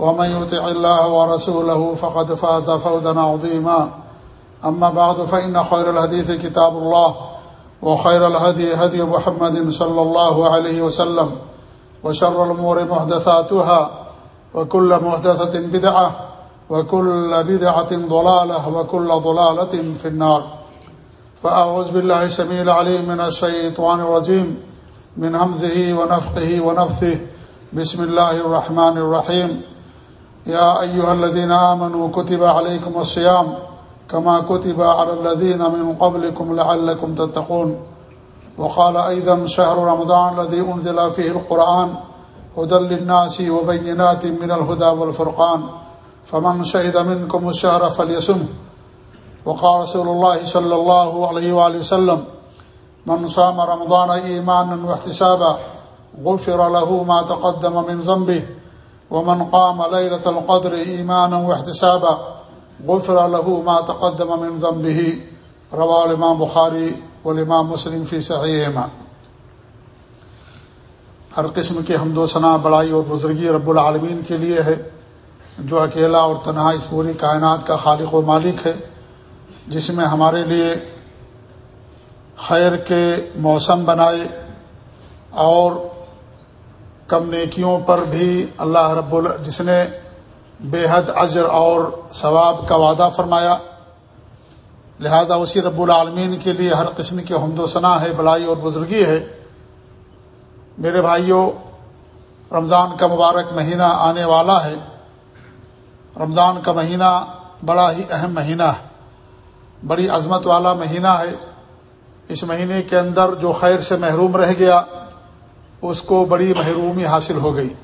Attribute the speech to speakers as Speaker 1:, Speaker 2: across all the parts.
Speaker 1: ومن يطع الله ورسوله فقد فاز فوزا عظيما. أما بعد، فإن خير الحديث كتاب الله، وخير الهدي هدي محمد صلى الله عليه وسلم، وشر الأمور محدثاتها، وكل محدثة بدعة، وكل بدعة ضلالة، وكل ضلالة في النار. فأعوذ بالله سميع العليم من الشيطان الرجيم، من همزه ونفقه ونفثه. بسم الله الرحمن الرحيم. يا أيها الذين آمنوا كتب عليكم الصيام كما كتب على الذين من قبلكم لعلكم تتقون. وقال أيضا شهر رمضان الذي أنزل فيه القرآن، هدى للناس وبينات من الهدى والفرقان. فمن شهد منكم الشهر فليسمه وقال رسول الله صلى الله عليه وآله وسلم، من صام رمضان إيمانا واحتسابا، غفر له ما تقدم من ذنبه ومن قام ليلة القدر إيمانا واحتسابا غفر له ما تقدم من ذنبه. رواه الإمام بخاری والإمام مسلم فی صحیحما ہر قسم کے حمد و ثناء بڑائی اور بزرگی رب العالمین کے لیے ہے، جو اکیلا اور تنہا اس پوری کائنات کا خالق و مالک ہے، جس میں ہمارے لیے خیر کے موسم بنائے اور کم نیکیوں پر بھی اللہ رب ال جس نے بے حد اجر اور ثواب کا وعدہ فرمایا، لہذا اسی رب العالمین کے لیے ہر قسم کی حمد و ثناء ہے، بلائی اور بزرگی ہے۔ میرے بھائیوں رمضان کا مبارک مہینہ آنے والا ہے۔ رمضان کا مہینہ بڑا ہی اہم مہینہ ہے۔ بڑی عظمت والا مہینہ ہے۔ اس مہینے کے اندر جو خیر سے محروم رہ گیا اس کو بڑی محرومی حاصل ہو گئی۔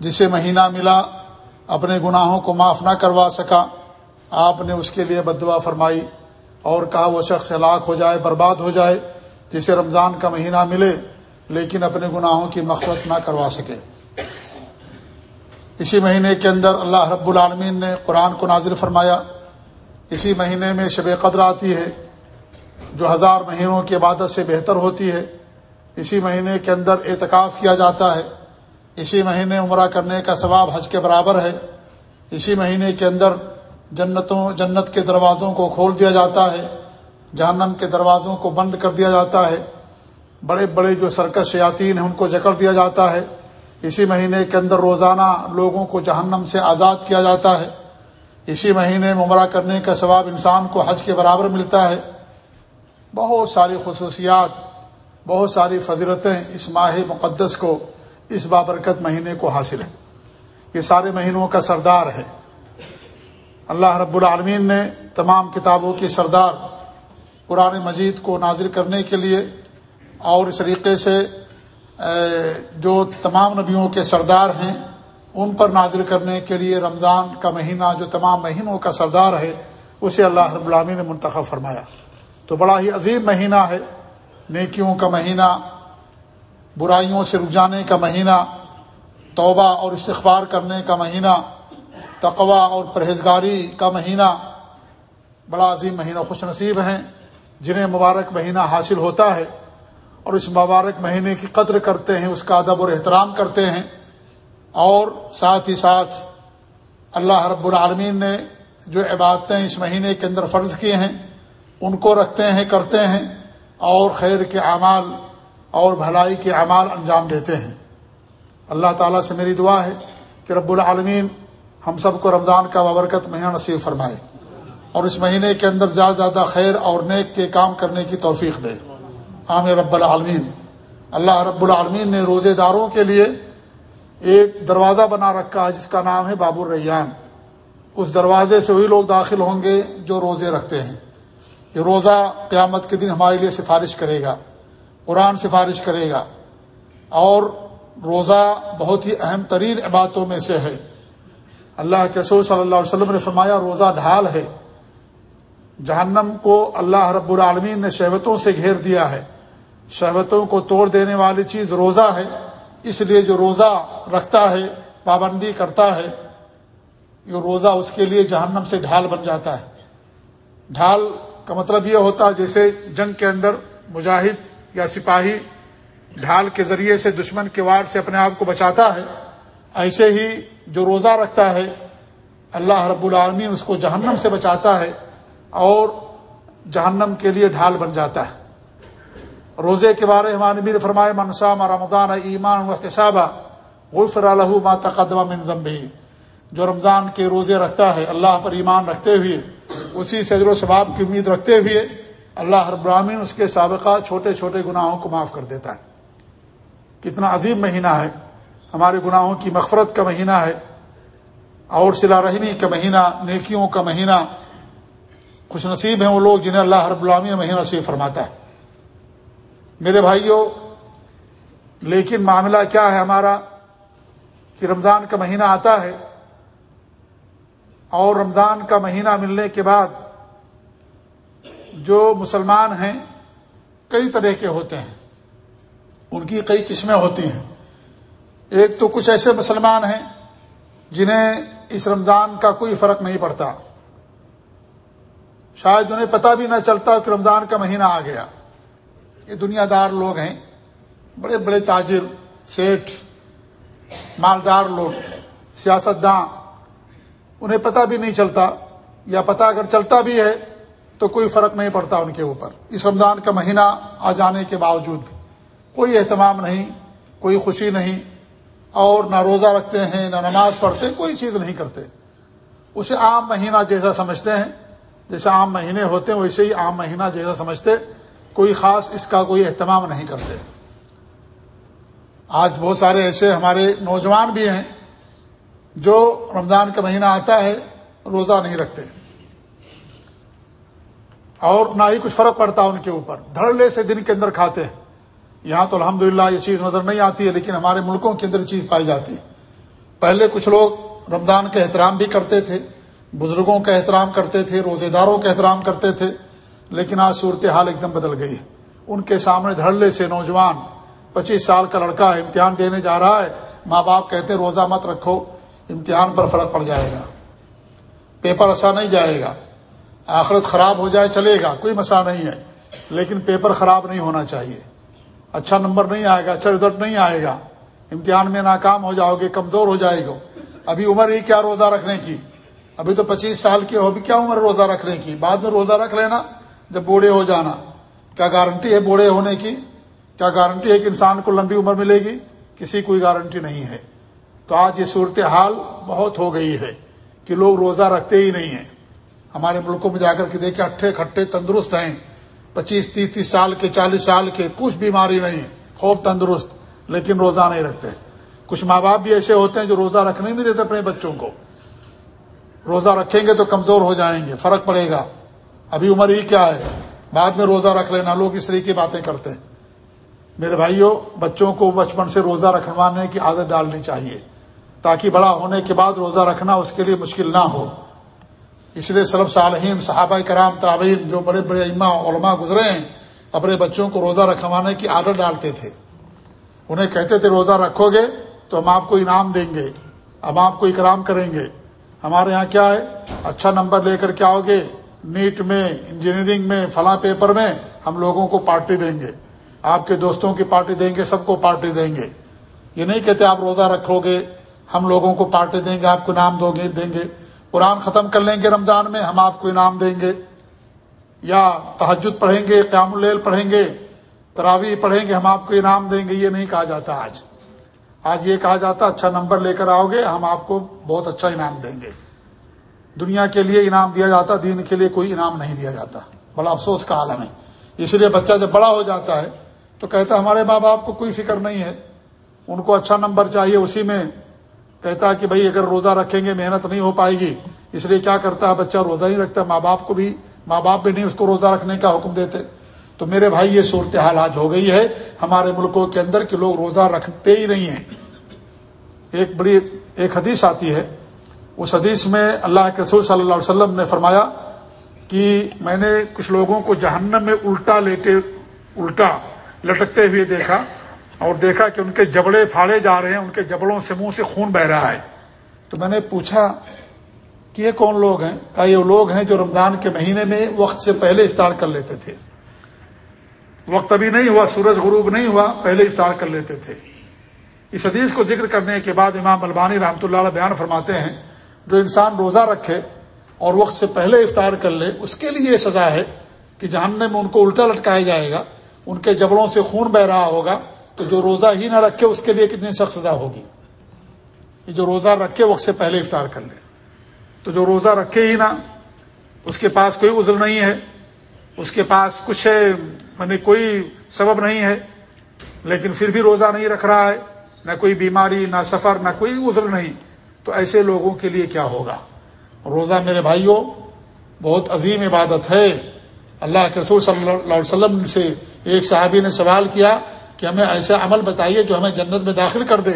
Speaker 1: جسے مہینہ ملا، اپنے گناہوں کو معاف نہ کروا سکا۔ آپ نے اس کے لیے بدعا فرمائی اور کہا وہ شخص ہلاک ہو جائے، برباد ہو جائے، جسے رمضان کا مہینہ ملے، لیکن اپنے گناہوں کی مفرت نہ کروا سکے۔ اسی مہینے کے اندر اللہ رب العالمین نے قرآن کو نازل فرمایا۔ اسی مہینے میں شب قدر آتی ہے، جو ہزار مہینوں کی عبادت سے بہتر ہوتی ہے۔ اسی مہینے کے اندر اعتکاف کیا جاتا ہے۔ اسی مہینے عمرہ کرنے کا ثواب حج کے برابر ہے۔ اسی مہینے کے اندر جنتوں، جنت کے دروازوں کو کھول دیا جاتا ہے۔ جہنم کے دروازوں کو بند کر دیا جاتا ہے۔ بڑے بڑے جو سرکش شیاطین ہیں، ان کو جکڑ دیا جاتا ہے۔ اسی مہینے کے اندر روزانہ لوگوں کو جہنم سے آزاد کیا جاتا ہے۔ اسی مہینے میں عمرہ کرنے کا ثواب انسان کو حج کے برابر ملتا ہے۔ بہت ساری خصوصیات بہت ساری فضرتیں اس ماہ مقدس کو، اس بابرکت مہینے کو حاصل ہیں۔ یہ سارے مہینوں کا سردار ہے۔ اللہ رب العالمین نے تمام کتابوں کی سردار قرآن مجید کو نازل کرنے کے لیے اور اس طریقے سے جو تمام نبیوں کے سردار ہیں، ان پر نازل کرنے کے لیے رمضان کا مہینہ، جو تمام مہینوں کا سردار ہے، اسے اللہ رب العالمین نے منتخب فرمایا۔ تو بڑا ہی عظیم مہینہ ہے۔ نیکیوں کا مہینہ، برائیوں سے رجانے کا مہینہ، توبہ اور استغفار کرنے کا مہینہ تقوا اور پرہیزگاری کا مہینہ۔ بڑا عظیم مہینہ، خوش نصیب ہیں۔ جنہیں مبارک مہینہ حاصل ہوتا ہے اور اس مبارک مہینے کی قدر کرتے ہیں، اس کا ادب اور احترام کرتے ہیں۔ اور ساتھ ہی ساتھ اللہ رب العالمین نے جو عبادتیں اس مہینے کے اندر فرض کیے ہیں، ان کو رکھتے ہیں، کرتے ہیں۔ اور خیر کے اعمال اور بھلائی کے اعمال انجام دیتے ہیں۔ اللہ تعالیٰ سے میری دعا ہے کہ رب العالمین ہم سب کو رمضان کا بابرکت مہینہ نصیب فرمائے اور اس مہینے کے اندر زیادہ زیادہ خیر اور نیک کے کام کرنے کی توفیق دے۔ عام رب العالمین۔ اللہ رب العالمین نے روزے داروں کے لیے ایک دروازہ بنا رکھا ہے جس کا نام ہے باب الریان اس دروازے سے وہی لوگ داخل ہوں گے جو روزے رکھتے ہیں۔ یہ روزہ قیامت کے دن ہمارے لیے سفارش کرے گا، قرآن سفارش کرے گا۔ اور روزہ بہت ہی اہم ترین عبادتوں میں سے ہے۔ اللہ کے رسول صلی اللہ علیہ وسلم نے فرمایا، روزہ ڈھال ہے۔ جہنم کو اللہ رب العالمین نے شہوتوں سے گھیر دیا ہے۔ شہوتوں کو توڑ دینے والی چیز روزہ ہے۔ اس لیے جو روزہ رکھتا ہے، پابندی کرتا ہے، یہ روزہ اس کے لیے جہنم سے ڈھال بن جاتا ہے۔ ڈھال کا مطلب یہ ہوتا ہے جیسے جنگ کے اندر مجاہد یا سپاہی ڈھال کے ذریعے سے دشمن کے وار سے اپنے آپ کو بچاتا ہے، ایسے ہی جو روزہ رکھتا ہے، اللہ رب العالمین اس کو جہنم سے بچاتا ہے اور جہنم کے لیے ڈھال بن جاتا ہے۔ روزے کے بارے ہمارے نبی نے فرمائے منسا رمضان ایمان و احتسابہ غفر الح ما تقدمہ من ذنبی جو رمضان کے روزے رکھتا ہے، اللہ پر ایمان رکھتے ہوئے اسی سے و ثواب کی امید رکھتے ہوئے اللہ رب العالمین اس کے سابقہ چھوٹے چھوٹے گناہوں کو معاف کر دیتا ہے۔ کتنا عظیم مہینہ ہے۔ ہمارے گناہوں کی مغفرت کا مہینہ ہے۔ اور سلا رحمی کا مہینہ، نیکیوں کا مہینہ۔ خوش نصیب ہیں وہ لوگ جنہیں اللہ رب العالمین مہینہ نصیب فرماتا ہے۔ میرے بھائیوں، لیکن معاملہ کیا ہے ہمارا؟ کہ رمضان کا مہینہ آتا ہے۔ اور رمضان کا مہینہ ملنے کے بعد جو مسلمان ہیں، کئی طرح کے ہوتے ہیں۔ ان کی کئی قسمیں ہوتی ہیں۔ ایک تو کچھ ایسے مسلمان ہیں جنہیں اس رمضان کا کوئی فرق نہیں پڑتا۔ شاید انہیں پتہ بھی نہ چلتا کہ رمضان کا مہینہ آ گیا۔ یہ دنیا دار لوگ ہیں، بڑے بڑے تاجر، سیٹھ، مالدار لوگ سیاست داں انہیں پتہ بھی نہیں چلتا یا پتہ اگر چلتا بھی ہے تو کوئی فرق نہیں پڑتا ان کے اوپر۔ اس رمضان کا مہینہ آ جانے کے باوجود بھی کوئی اہتمام نہیں، کوئی خوشی نہیں، اور نہ روزہ رکھتے ہیں، نہ نماز پڑھتے ہیں کوئی چیز نہیں کرتے۔ اسے عام مہینہ جیسا سمجھتے ہیں۔ جیسے عام مہینے ہوتے ہیں، ویسے ہی عام مہینہ جیسا سمجھتے۔ کوئی خاص اس کا کوئی اہتمام نہیں کرتے۔ آج بہت سارے ایسے ہمارے نوجوان بھی ہیں جو رمضان کا مہینہ آتا ہے، روزہ نہیں رکھتے۔ اور نہ ہی کچھ فرق پڑتا ان کے اوپر۔ دھڑلے سے دن کے اندر کھاتے ہیں۔ یہاں تو الحمدللہ یہ چیز نظر نہیں آتی ہے، لیکن ہمارے ملکوں کے اندر چیز پائی جاتی۔ ہے پہلے کچھ لوگ رمضان کا احترام بھی کرتے تھے، بزرگوں کا احترام کرتے تھے، روزے داروں کا احترام کرتے تھے، لیکن آج صورت حال ایک دم بدل گئی ان کے سامنے دھڑلے سے نوجوان، پچیس سال کا لڑکا امتحان دینے جا رہا ہے، ماں باپ کہتے روزہ مت رکھو۔ امتحان پر فرق پڑ جائے گا۔ پیپر ایسا نہیں جائے گا۔ آخرت خراب ہو جائے چلے گا، کوئی مسئلہ نہیں ہے۔ لیکن پیپر خراب نہیں ہونا چاہیے۔ اچھا نمبر نہیں آئے گا اچھا رزلٹ نہیں آئے گا۔ امتحان میں ناکام ہو جاؤ گے، کمزور ہو جائے گا ابھی عمر ہی کیا روزہ رکھنے کی؟ ابھی تو پچیس سال کی ہو، ابھی کیا عمر روزہ رکھنے کی؟ بعد میں روزہ رکھ لینا جب بوڑھے ہو جانا۔ کیا گارنٹی ہے بوڑھے ہونے کی؟ کیا گارنٹی ہے کہ انسان کو لمبی عمر ملے گی؟ کسی کوئی گارنٹی نہیں ہے۔ تو آج یہ صورت حال بہت ہو گئی ہے کہ لوگ روزہ رکھتے ہی نہیں ہیں۔ ہمارے ملکوں میں جا کر کے دیکھیں، اٹھے کھٹے تندرست ہیں۔ پچیس، تیس تیس سال کے، چالیس سال کے کچھ بیماری نہیں خوب تندرست، لیکن روزہ نہیں رکھتے۔ کچھ ماں باپ بھی ایسے ہوتے ہیں جو روزہ رکھنے نہیں دیتے اپنے بچوں کو۔ روزہ رکھیں گے تو کمزور ہو جائیں گے، فرق پڑے گا۔ ابھی عمر ہی کیا ہے؟ بعد میں روزہ رکھ لینا، لوگ اس طریقے کی باتیں کرتے ہیں۔ میرے بھائیوں، بچوں کو بچپن سے روزہ رکھوانے کی عادت ڈالنی چاہیے۔ تاکہ بڑا ہونے کے بعد روزہ رکھنا اس کے لیے مشکل نہ ہو۔ اس لیے سلب صالحین، صحابہ کرام تعبین جو بڑے بڑے اما علماء گزرے ہیں، اپنے بچوں کو روزہ رکھوانے کی عادت ڈالتے تھے۔ انہیں کہتے تھے، روزہ رکھو گے تو ہم آپ کو انعام دیں گے، ہم آپ کو اکرام کریں گے۔ ہمارے یہاں کیا ہے؟ اچھا نمبر لے کر کے آؤ گے، نیٹ میں، انجینئرنگ میں، فلاں پیپر میں ہم لوگوں کو پارٹی دیں گے۔ آپ کے دوستوں کی پارٹی دیں گے، سب کو پارٹی دیں گے۔ یہ نہیں کہتے آپ روزہ رکھو گے ہم لوگوں کو پارٹی دیں گے، آپ کو انعام دو گے، دیں گے۔ قرآن ختم کر لیں گے رمضان میں، ہم آپ کو انعام دیں گے۔ یا تحجد پڑھیں گے، قیام اللیل پڑھیں گے تراوی پڑھیں گے، ہم آپ کو انعام دیں گے۔ یہ نہیں کہا جاتا آج۔ آج یہ کہا جاتا اچھا نمبر لے کر آؤ گے، ہم آپ کو بہت اچھا انعام دیں گے۔ دنیا کے لیے انعام دیا جاتا، دین کے لیے کوئی انعام نہیں دیا جاتا۔ بڑا افسوس کا عالم ہے۔ اس لیے بچہ جب بڑا ہو جاتا ہے تو کہتا ہمارے ماں باپ کو کوئی فکر نہیں ہے۔ ان کو اچھا نمبر چاہیے، اسی میں کہتا کہ بھائی اگر روزہ رکھیں گے محنت نہیں ہو پائے گی، اس لیے کیا کرتا ہے؟ بچہ روزہ نہیں رکھتا، ماں باپ کو بھی، ماں باپ بھی نہیں اس کو روزہ رکھنے کا حکم دیتے۔ تو میرے بھائی، یہ صورتحال آج ہو گئی ہے۔ ہمارے ملکوں کے اندر کہ لوگ روزہ رکھتے ہی نہیں ہیں۔ ایک بڑی، ایک حدیث آتی ہے۔ اس حدیث میں اللہ کے رسول صلی اللہ علیہ وسلم نے فرمایا کہ میں نے کچھ لوگوں کو جہنم میں الٹا لیٹے الٹا لٹکتے ہوئے دیکھا۔ اور دیکھا کہ ان کے جبڑے پھاڑے جا رہے ہیں، ان کے جبڑوں سے منہ سے خون بہ رہا ہے۔ تو میں نے پوچھا کہ یہ کون لوگ ہیں؟ کہا یہ لوگ ہیں جو رمضان کے مہینے میں وقت سے پہلے افطار کر لیتے تھے۔ وقت ابھی نہیں ہوا، سورج غروب نہیں ہوا، پہلے افطار کر لیتے تھے۔ اس حدیث کو ذکر کرنے کے بعد امام البانی رحمۃ اللہ علیہ بیان فرماتے ہیں، جو انسان روزہ رکھے اور وقت سے پہلے افطار کر لے، اس کے لیے یہ سزا ہے کہ جہنم میں ان کو الٹا لٹکایا جائے گا، ان کے جبڑوں سے خون بہ رہا ہوگا تو جو روزہ ہی نہ رکھے اس کے لیے کتنی سخت سزا ہوگی؟ یہ جو روزہ رکھے وقت سے پہلے افطار کر لے۔ تو جو روزہ رکھے ہی نہ، اس کے پاس کوئی عذر نہیں ہے، اس کے پاس کچھ یعنی کوئی سبب نہیں ہے، لیکن پھر بھی روزہ نہیں رکھ رہا ہے، نہ کوئی بیماری، نہ سفر، نہ کوئی عذر نہیں۔ تو ایسے لوگوں کے لیے کیا ہوگا؟ روزہ میرے بھائیوں، بہت عظیم عبادت ہے۔ اللہ کے رسول صلی اللہ علیہ وسلم سے ایک صحابی نے سوال کیا کہ ہمیں ایسا عمل بتائیے جو ہمیں جنت میں داخل کر دے۔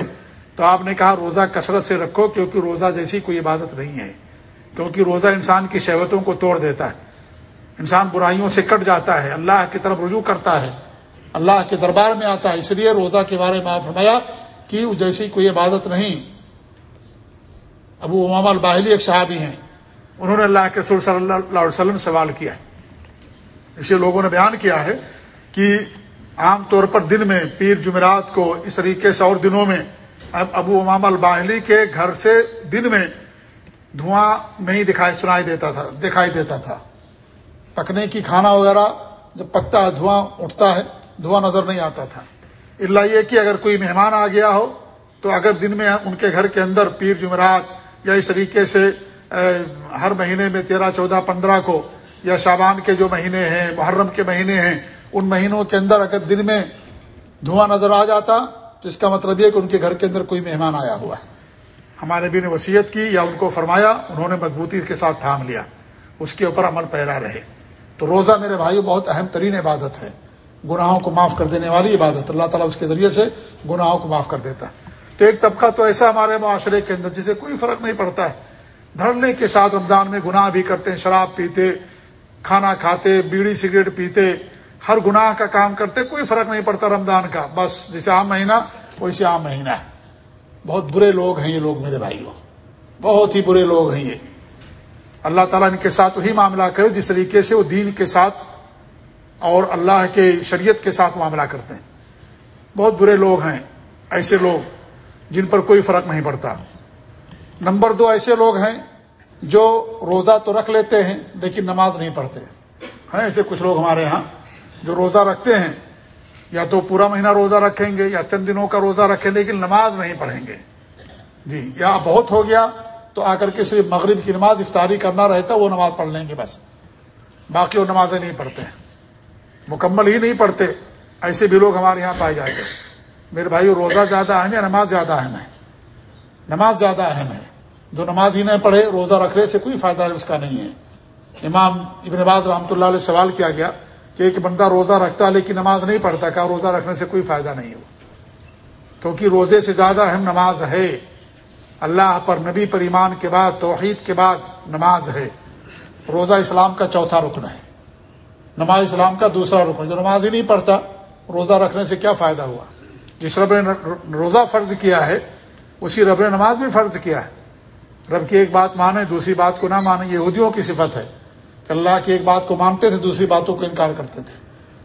Speaker 1: تو آپ نے کہا روزہ کثرت سے رکھو کیونکہ روزہ جیسی کوئی عبادت نہیں ہے۔ کیونکہ روزہ انسان کی شہوتوں کو توڑ دیتا ہے۔ انسان برائیوں سے کٹ جاتا ہے۔ اللہ کی طرف رجوع کرتا ہے۔ اللہ کے دربار میں آتا ہے۔ اس لیے روزہ کے بارے میں فرمایا کہ جیسی کوئی عبادت نہیں۔ ابو امام الباہلی ایک صحابی ہیں۔ انہوں نے اللہ کے رسول صلی اللہ علیہ وسلم سوال کیا اسے لوگوں نے بیان کیا ہے کہ عام طور پر دن میں پیر جمعرات کو اس طریقے سے اور دنوں میں اب ابو امام الباہلی کے گھر سے دن میں دھواں نہیں دکھائی سنائی دیتا تھا، دکھائی دیتا تھا۔ پکنے کی کھانا وغیرہ جب پکتا ہے، دھواں اٹھتا ہے، دھواں نظر نہیں آتا تھا۔ اللہ یہ کہ اگر کوئی مہمان آ گیا ہو، تو اگر دن میں ان کے گھر کے اندر پیر جمعرات یا اس طریقے سے ہر مہینے میں تیرہ، چودہ، پندرہ کو یا شابان کے جو مہینے ہیں، محرم کے مہینے ہیں ان مہینوں کے اندر اگر دن میں دھواں نظر آ جاتا تو اس کا مطلب یہ کہ ان کے گھر کے اندر کوئی مہمان آیا ہوا ہے۔ ہمارے بھی نے وصیت کی یا ان کو فرمایا، انہوں نے مضبوطی کے ساتھ تھام لیا، اس کے اوپر عمل پیرا رہے۔ تو روزہ میرے بھائی بہت اہم ترین عبادت ہے۔ گناہوں کو معاف کر دینے والی عبادت۔ اللہ تعالیٰ اس کے ذریعے سے گناہوں کو معاف کر دیتا۔ ہے تو ایک طبقہ تو ایسا ہمارے معاشرے کے اندر جسے کوئی فرق نہیں پڑتا ہے۔ دھڑنے کے ساتھ رمضان میں گناہ بھی کرتے ہیں شراب پیتے، کھانا کھاتے، بیڑی سگریٹ پیتے ہر گناہ کا کام کرتے کوئی فرق نہیں پڑتا رمضان کا۔ بس جسے عام مہینہ، ویسے عام مہینہ ہے۔ بہت برے لوگ ہیں یہ لوگ میرے بھائیوں۔ بہت ہی برے لوگ ہیں یہ۔ اللہ تعالیٰ ان کے ساتھ وہی معاملہ کرے، جس طریقے سے وہ دین کے ساتھ اور اللہ کے شریعت کے ساتھ معاملہ کرتے ہیں۔ بہت برے لوگ ہیں ایسے لوگ جن پر کوئی فرق نہیں پڑتا۔ نمبر دو ایسے لوگ ہیں جو روزہ تو رکھ لیتے ہیں لیکن نماز نہیں پڑھتے۔ ہیں ایسے کچھ لوگ ہمارے ہاں۔ جو روزہ رکھتے ہیں، یا تو پورا مہینہ روزہ رکھیں گے، یا چند دنوں کا روزہ رکھیں لیکن نماز نہیں پڑھیں گے۔ جی یا بہت ہو گیا تو آ کر کے صرف مغرب کی نماز افطاری کرنا رہتا، وہ نماز پڑھ لیں گے بس۔ باقی وہ نمازیں نہیں پڑھتے۔ مکمل ہی نہیں پڑھتے، ایسے بھی لوگ ہمارے یہاں پائے جائیں گے میرے بھائی روزہ زیادہ اہم ہے، نماز زیادہ اہم ہے۔ نماز زیادہ اہم ہے۔ جو نماز ہی نہیں پڑھے، روزہ رکھنے سے کوئی فائدہ اس کا نہیں ہے۔ امام ابن باز رحمۃ اللہ علیہ سوال کیا گیا کہ ایک بندہ روزہ رکھتا لیکن نماز نہیں پڑھتا کیا روزہ رکھنے سے کوئی فائدہ نہیں ہو۔ کیونکہ روزے سے زیادہ اہم نماز ہے۔ اللہ پر، نبی پر ایمان کے بعد، توحید کے بعد نماز ہے۔ روزہ اسلام کا چوتھا رکن ہے۔ نماز اسلام کا دوسرا رکن، جو نماز ہی نہیں پڑھتا، روزہ رکھنے سے کیا فائدہ ہوا؟ جس رب نے روزہ فرض کیا ہے، اسی رب نے نماز بھی فرض کیا ہے۔ رب کی ایک بات مانے، دوسری بات کو نہ مانے، یہودیوں کی صفت ہے۔ کہ اللہ کی ایک بات کو مانتے تھے، دوسری باتوں کو انکار کرتے تھے۔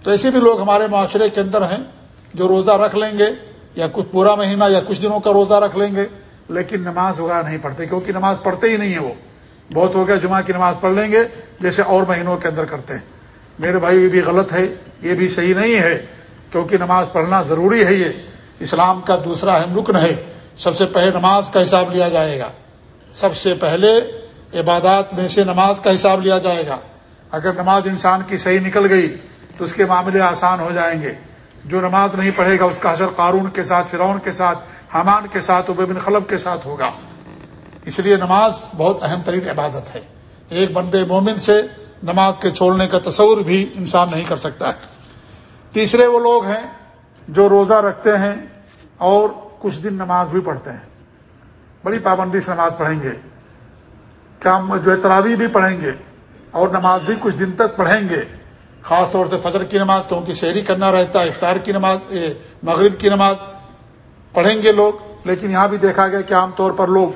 Speaker 1: تو ایسے بھی لوگ ہمارے معاشرے کے اندر ہیں جو روزہ رکھ لیں گے، یا کچھ پورا مہینہ یا کچھ دنوں کا روزہ رکھ لیں گے، لیکن نماز وغیرہ نہیں پڑھتے، کیونکہ نماز پڑھتے ہی نہیں ہے وہ۔ بہت ہو گیا جمعہ کی نماز پڑھ لیں گے، جیسے اور مہینوں کے اندر کرتے ہیں۔ میرے بھائی، یہ بھی غلط ہے، یہ بھی صحیح نہیں ہے، کیونکہ نماز پڑھنا ضروری ہے یہ۔ اسلام کا دوسرا اہم رکن ہے، سب سے پہلے نماز کا حساب لیا جائے گا۔ سب سے پہلے عبادات میں سے نماز کا حساب لیا جائے گا۔ اگر نماز انسان کی صحیح نکل گئی تو اس کے معاملے آسان ہو جائیں گے۔ جو نماز نہیں پڑھے گا، اس کا حضر قارون کے ساتھ، فرعون کے ساتھ حمان کے ساتھ عبی بن خلب کے ساتھ ہوگا۔ اس لیے نماز بہت اہم ترین عبادت ہے۔ ایک بندے مومن سے نماز کے چھوڑنے کا تصور بھی انسان نہیں کر سکتا ہے۔ تیسرے وہ لوگ ہیں جو روزہ رکھتے ہیں اور کچھ دن نماز بھی پڑھتے ہیں۔ بڑی پابندی سے نماز پڑھیں گے۔ کیا جو تراوی بھی پڑھیں گے اور نماز بھی کچھ دن تک پڑھیں گے۔ خاص طور سے فجر کی نماز، کیونکہ شہری کرنا رہتا ہے، افطار کی نماز مغرب کی نماز، پڑھیں گے لوگ۔ لیکن یہاں بھی دیکھا گیا کہ عام طور پر لوگ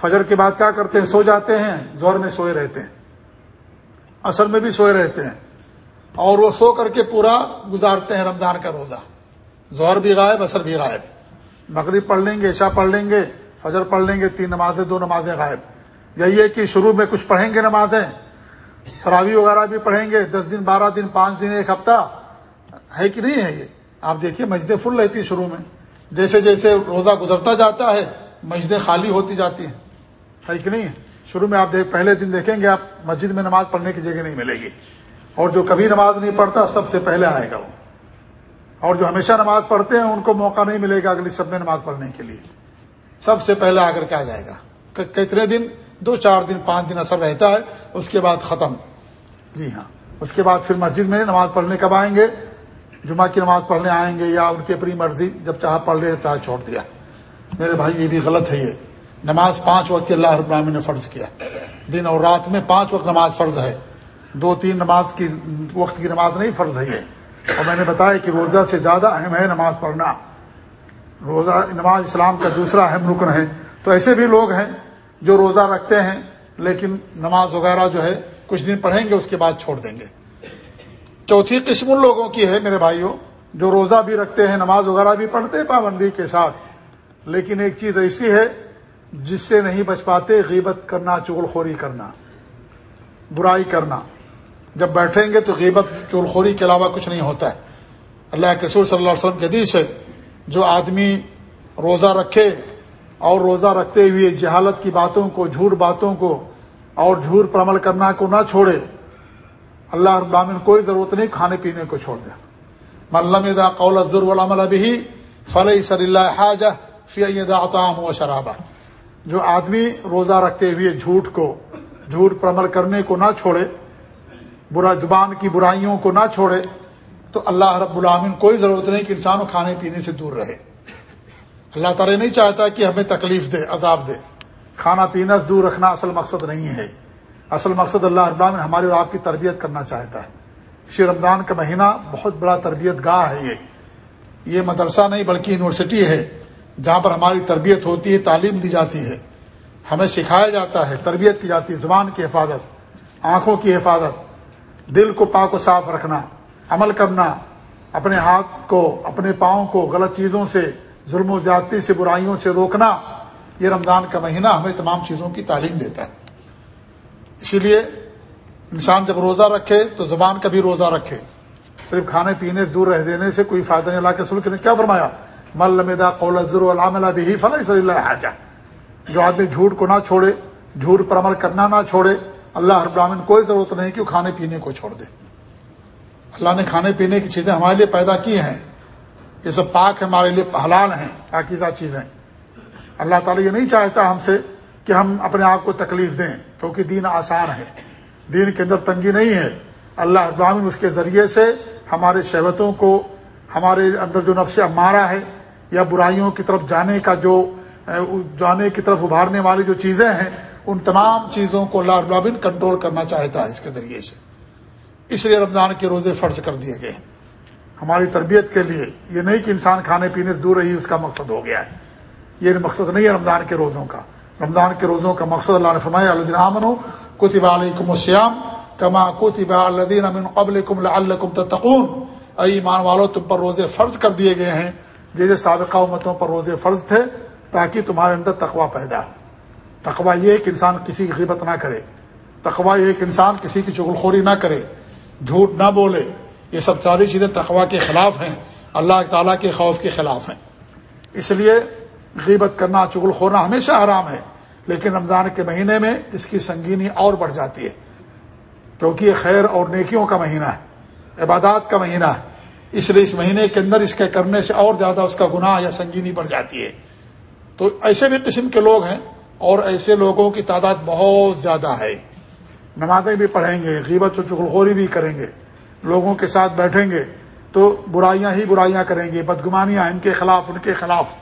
Speaker 1: فجر کے بعد کیا کرتے ہیں؟ سو جاتے ہیں زور میں سوئے رہتے ہیں۔ اصل میں بھی سوئے رہتے ہیں۔ اور وہ سو کر کے پورا گزارتے ہیں رمضان کا روزہ۔ زہر بھی غائب اثر بھی غائب۔ مغرب پڑھ لیں گے، عشاء پڑھ لیں گے، فجر پڑھ لیں گے، تین نمازیں، دو نمازیں غائب۔ یہی ہے کہ شروع میں کچھ پڑھیں گے نمازیں تراوی وغیرہ بھی پڑھیں گے، دس دن، بارہ دن، پانچ دن، ایک ہفتہ، ہے کہ نہیں ہے یہ؟ آپ دیکھیے مسجدیں فل رہتی ہیں شروع میں۔ جیسے جیسے روزہ گزرتا جاتا ہے مسجدیں خالی ہوتی جاتی ہیں۔ ہے کہ نہیں شروع میں آپ دیکھ، پہلے دن دیکھیں گے آپ، مسجد میں نماز پڑھنے کی جگہ نہیں ملے گی۔ اور جو کبھی نماز نہیں پڑھتا، سب سے پہلے آئے گا وہ۔ اور جو ہمیشہ نماز پڑھتے ہیں، ان کو موقع نہیں ملے گا اگلی سب میں نماز پڑھنے کے لیے۔ سب سے پہلے آ کر کے آ جائے گا؟ کتنے دن دو چار دن پانچ دن اثر رہتا ہے، اس کے بعد ختم۔ جی ہاں۔ اس کے بعد پھر مسجد میں نماز پڑھنے کب آئیں گے؟ جمعہ کی نماز پڑھنے آئیں گے یا ان کی اپنی مرضی، جب چاہا پڑھ لے چاہے چھوڑ دیا۔ میرے بھائی، یہ بھی غلط ہے یہ۔ نماز پانچ وقت اللہ رب العالمین نے فرض کیا۔ دن اور رات میں پانچ وقت نماز فرض ہے۔ دو تین نماز کی، وقت کی نماز نہیں فرض ہے یہ۔ اور میں نے بتایا کہ روزہ سے زیادہ اہم ہے نماز پڑھنا۔ روزہ، نماز اسلام کا دوسرا اہم رکن ہے۔ تو ایسے بھی لوگ ہیں جو روزہ رکھتے ہیں، لیکن نماز وغیرہ جو ہے، کچھ دن پڑھیں گے، اس کے بعد چھوڑ دیں گے۔ چوتھی قسم ان لوگوں کی ہے میرے بھائیوں، جو روزہ بھی رکھتے ہیں، نماز وغیرہ بھی پڑھتے ہیں پابندی کے ساتھ۔ لیکن ایک چیز ایسی ہے، جس سے نہیں بچ پاتے، غیبت کرنا چغل خوری کرنا، برائی کرنا۔ جب بیٹھیں گے تو غیبت چغل خوری کے علاوہ کچھ نہیں ہوتا ہے۔ اللہ کے رسول صلی اللہ علیہ وسلم کے حدیث ہے، جو آدمی روزہ رکھے اور روزہ رکھتے ہوئے جہالت کی باتوں کو، جھوٹ باتوں کو اور جھوٹ پر عمل کرنا کو نہ چھوڑے، اللہ ابامن کوئی ضرورت نہیں، کھانے پینے کو چھوڑ دے۔ ملم دا قول العمل ابھی فلح صلی اللہ حاجہ فی اطام و شرابہ جو آدمی روزہ رکھتے ہوئے جھوٹ کو، جھوٹ پر عمل کرنے کو نہ چھوڑے، برا زبان کی برائیوں کو نہ چھوڑے، تو اللہ رب العامن کوئی ضرورت نہیں کہ انسان کھانے پینے سے دور رہے۔ اللہ تعالیٰ نہیں چاہتا کہ ہمیں تکلیف دے، عذاب دے۔ کھانا پینا سے دور رکھنا اصل مقصد نہیں ہے۔ اصل مقصد اللہ ابام ہمارے اور آپ کی تربیت کرنا چاہتا ہے۔ اسی رمضان کا مہینہ بہت بڑا تربیت گاہ ہے یہ۔ یہ مدرسہ نہیں بلکہ یونیورسٹی ہے، جہاں پر ہماری تربیت ہوتی ہے، تعلیم دی جاتی ہے۔ ہمیں سکھایا جاتا ہے، تربیت کی جاتی ہے، زبان کی حفاظت، آنکھوں کی حفاظت، دل کو پاک و صاف رکھنا، عمل کرنا، اپنے ہاتھ کو، اپنے پاؤں کو غلط چیزوں سے ظلم و زیادتی سے برائیوں سے روکنا یہ رمضان کا مہینہ ہمیں تمام چیزوں کی تعلیم دیتا ہے۔ اسی لیے انسان جب روزہ رکھے تو زبان کا بھی روزہ رکھے۔ صرف کھانے پینے سے دور رہ دینے سے کوئی فائدہ نہیں لا کے سلک نے کیا فرمایا؟ ملدا قول العاملہ بھی فلاح صلی اللہ حاجہ۔ جو آدمی جھوٹ کو نہ چھوڑے، جھوٹ پر عمل کرنا نہ چھوڑے، اللہ ابراہین کوئی ضرورت نہیں کہ وہ کھانے پینے کو چھوڑ دے۔ اللہ نے کھانے پینے کی چیزیں ہمارے لیے پیدا کی ہیں۔ یہ سب پاک ہمارے لیے حلال ہیں پاکیزہ چیزیں۔ اللہ تعالیٰ یہ نہیں چاہتا ہم سے کہ ہم اپنے آپ کو تکلیف دیں، کیونکہ دین آسان ہے۔ دین کے اندر تنگی نہیں ہے۔ اللہ ابراہین اس کے ذریعے سے ہمارے شہوتوں کو، ہمارے اندر جو نفس مارا ہے، یا برائیوں کی طرف جانے کا جو جانے کی طرف ابھارنے والی جو چیزیں ہیں، ان تمام چیزوں کو اللہ ابراہین کنٹرول کرنا چاہتا ہے اس کے ذریعے سے۔ اس لیے رمضان کے روزے فرض کر دیے گئے۔ ہیں ہماری تربیت کے لیے، یہ نہیں کہ انسان کھانے پینے سے دور رہی، اس کا مقصد ہو گیا ہے۔ یہ مقصد نہیں ہے رمضان کے روزوں کا۔ رمضان کے روزوں کا مقصد اللہ نے فرمایا اللہ کتب علیکم السیام کما کتب الدین امن قبل کم الکم تقون اے ایمان والو، تم پر روزے فرض کر دیے گئے ہیں۔ جیسے سابقہ امتوں پر روزے فرض تھے، تاکہ تمہارے اندر تقوا پیدا ہو۔ تقوا یہ کہ انسان کسی کی غیبت نہ کرے۔ تقوا یہ کہ انسان کسی کی چغل خوری نہ کرے۔ جھوٹ نہ بولے۔ یہ سب ساری چیزیں تقوا کے خلاف ہیں، اللہ تعالیٰ کے خوف کے خلاف ہیں۔ اس لیے غیبت کرنا، چغل خونا ہمیشہ حرام ہے، لیکن رمضان کے مہینے میں اس کی سنگینی اور بڑھ جاتی ہے۔ کیونکہ یہ خیر اور نیکیوں کا مہینہ ہے، عبادات کا مہینہ ہے۔ اس لیے اس مہینے کے اندر اس کے کرنے سے اور زیادہ اس کا گناہ یا سنگینی بڑھ جاتی ہے۔ تو ایسے بھی قسم کے لوگ ہیں اور ایسے لوگوں کی تعداد بہت زیادہ ہے۔ نمازیں بھی پڑھیں گے، غیبت و چغلخوری بھی کریں گے۔ لوگوں کے ساتھ بیٹھیں گے تو برائیاں ہی برائیاں کریں گے، بدگمانیاں ان کے خلاف، ان کے خلاف۔